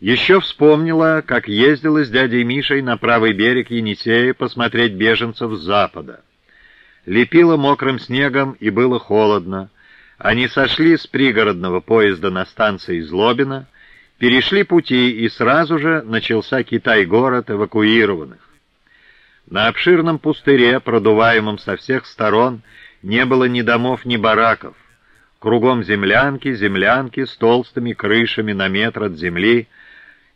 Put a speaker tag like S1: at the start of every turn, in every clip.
S1: Еще вспомнила, как ездила с дядей Мишей на правый берег Енисея посмотреть беженцев с запада. Лепило мокрым снегом и было холодно. Они сошли с пригородного поезда на станции Злобина, перешли пути, и сразу же начался Китай-город эвакуированных. На обширном пустыре, продуваемом со всех сторон, не было ни домов, ни бараков. Кругом землянки, землянки с толстыми крышами на метр от земли,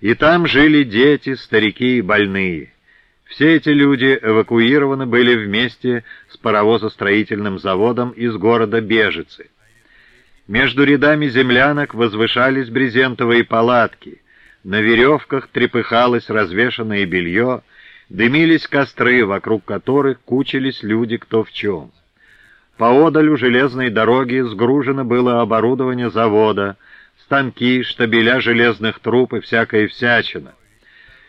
S1: и там жили дети, старики и больные. Все эти люди эвакуированы были вместе с паровозостроительным заводом из города Бежицы. Между рядами землянок возвышались брезентовые палатки, на веревках трепыхалось развешанное белье, дымились костры, вокруг которых кучились люди кто в чем. Поодаль у железной дороги сгружено было оборудование завода, станки, штабеля железных труб и всякая всячина.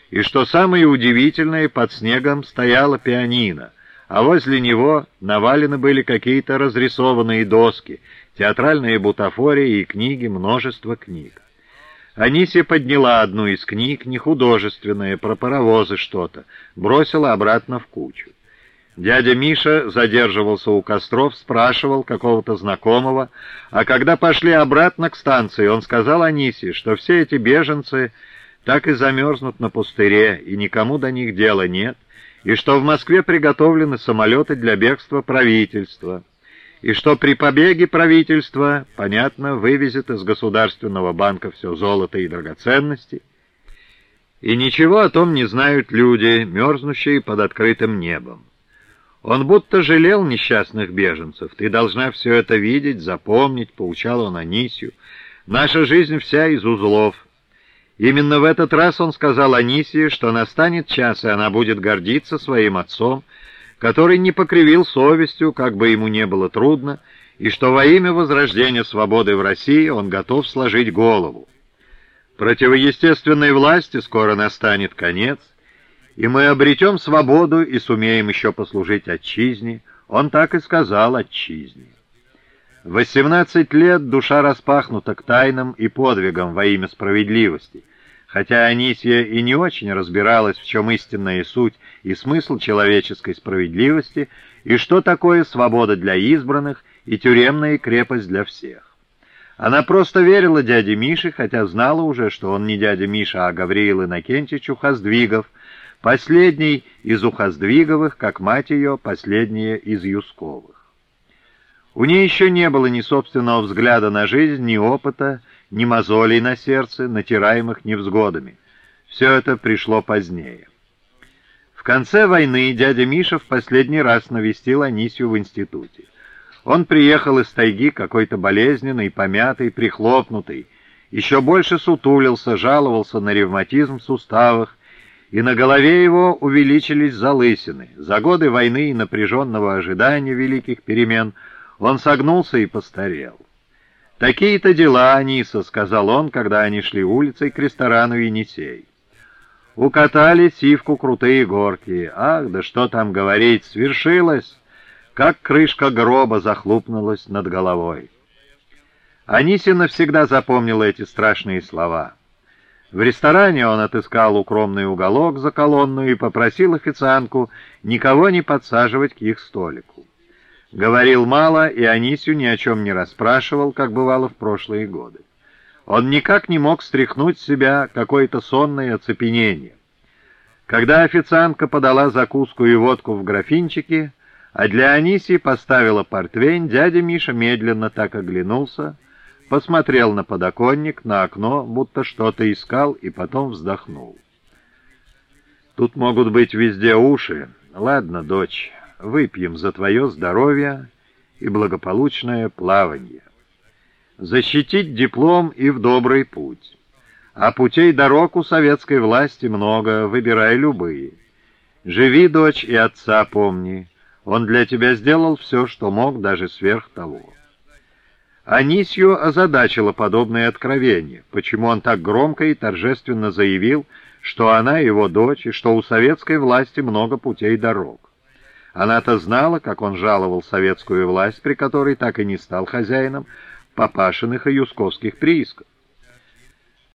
S1: И что самое удивительное, под снегом стояла пианино, а возле него навалены были какие-то разрисованные доски, театральные бутафории и книги, множество книг. Анисия подняла одну из книг, не художественная, про паровозы что-то, бросила обратно в кучу. Дядя Миша задерживался у костров, спрашивал какого-то знакомого, а когда пошли обратно к станции, он сказал Анисе, что все эти беженцы так и замерзнут на пустыре, и никому до них дела нет, и что в Москве приготовлены самолеты для бегства правительства, и что при побеге правительства, понятно, вывезет из Государственного банка все золото и драгоценности, и ничего о том не знают люди, мерзнущие под открытым небом. Он будто жалел несчастных беженцев. Ты должна все это видеть, запомнить, поучал он Анисию. Наша жизнь вся из узлов. Именно в этот раз он сказал Анисии, что настанет час, и она будет гордиться своим отцом, который не покривил совестью, как бы ему не было трудно, и что во имя возрождения свободы в России он готов сложить голову. Противоестественной власти скоро настанет конец, и мы обретем свободу и сумеем еще послужить отчизне. Он так и сказал отчизне. В 18 лет душа распахнута к тайнам и подвигам во имя справедливости, Хотя Анисия и не очень разбиралась, в чем истинная суть и смысл человеческой справедливости, и что такое свобода для избранных и тюремная крепость для всех. Она просто верила дяде Мише, хотя знала уже, что он не дядя Миша, а Гавриил Иннокентич Ухоздвигов, последний из Ухоздвиговых, как мать ее, последняя из Юсковых. У нее еще не было ни собственного взгляда на жизнь, ни опыта, ни мозолей на сердце, натираемых невзгодами. Все это пришло позднее. В конце войны дядя Миша в последний раз навестил Анисию в институте. Он приехал из тайги какой-то болезненный, помятый, прихлопнутый, еще больше сутулился, жаловался на ревматизм в суставах, и на голове его увеличились залысины. За годы войны и напряженного ожидания великих перемен он согнулся и постарел. «Такие-то дела, Аниса», — сказал он, когда они шли улицей к ресторану Енисей. Укатали сивку крутые горки. Ах, да что там говорить, свершилось, как крышка гроба захлопнулась над головой. Анисия навсегда запомнила эти страшные слова. В ресторане он отыскал укромный уголок за колонну и попросил официантку никого не подсаживать к их столику. Говорил мало и Анисю ни о чем не расспрашивал, как бывало в прошлые годы. Он никак не мог стряхнуть с себя какое-то сонное оцепенение. Когда официантка подала закуску и водку в графинчике, а для Анисии поставила портвейн, дядя Миша медленно так оглянулся, посмотрел на подоконник, на окно, будто что-то искал, и потом вздохнул. «Тут могут быть везде уши. Ладно, дочь, выпьем за твое здоровье и благополучное плавание. Защитить диплом и в добрый путь. А путей дорог у советской власти много, выбирай любые. Живи, дочь, и отца помни. Он для тебя сделал все, что мог, даже сверх того. Анисью озадачило подобное откровение, почему он так громко и торжественно заявил, что она его дочь, и что у советской власти много путей дорог. Она-то знала, как он жаловал советскую власть, при которой так и не стал хозяином папашиных и юсковских приисков.